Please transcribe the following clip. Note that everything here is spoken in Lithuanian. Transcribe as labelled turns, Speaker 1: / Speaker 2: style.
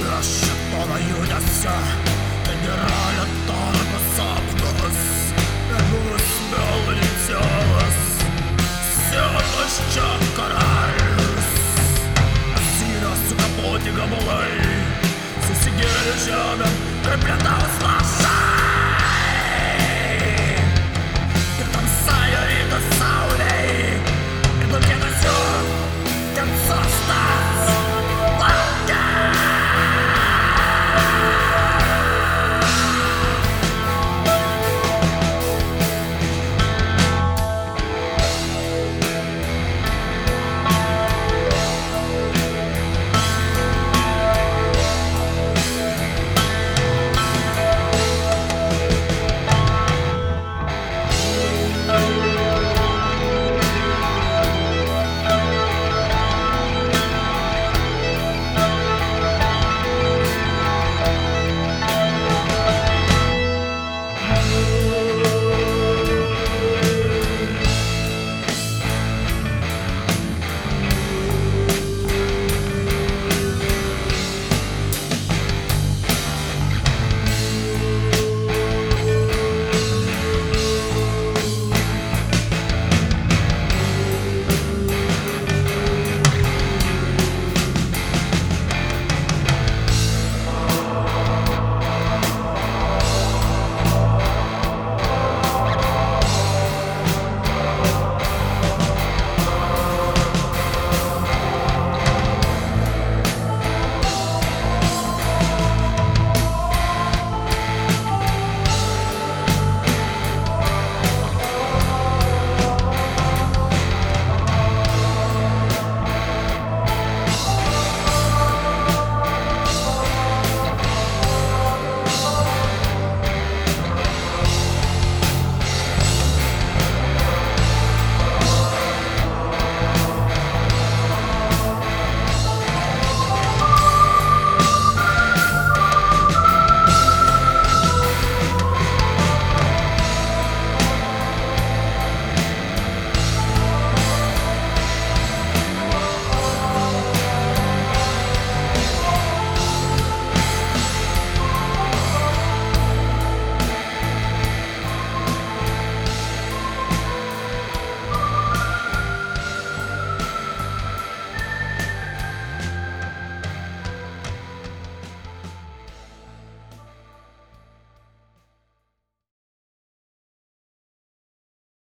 Speaker 1: sapnuose Ten yra letargo sapnas Nebus melanicialas Sienas čia karalius Asyrą sukapoti gabalai Susigėrė žemę kaip lietaus lašai